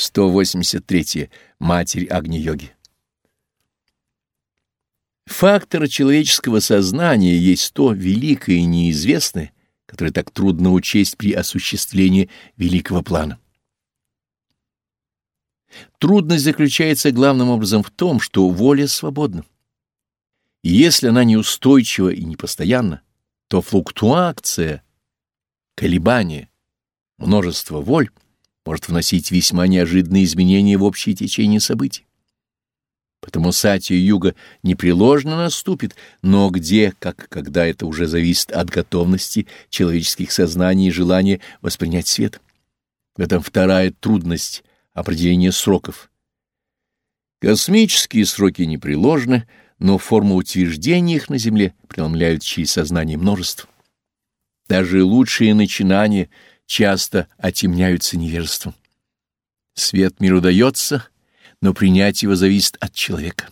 183. Матерь Агни-йоги. Фактор человеческого сознания есть то великое и неизвестное, которое так трудно учесть при осуществлении великого плана. Трудность заключается главным образом в том, что воля свободна. И если она неустойчива и непостоянна, то флуктуация, колебание, множество воль — может вносить весьма неожиданные изменения в общее течение событий. Потому сатия юга непреложно наступит, но где, как когда это уже зависит от готовности человеческих сознаний и желания воспринять свет. В этом вторая трудность определения сроков. Космические сроки непреложны, но форма утверждения их на Земле преломляют через сознание множество. Даже лучшие начинания — часто отемняются невежеством. Свет миру дается, но принять его зависит от человека.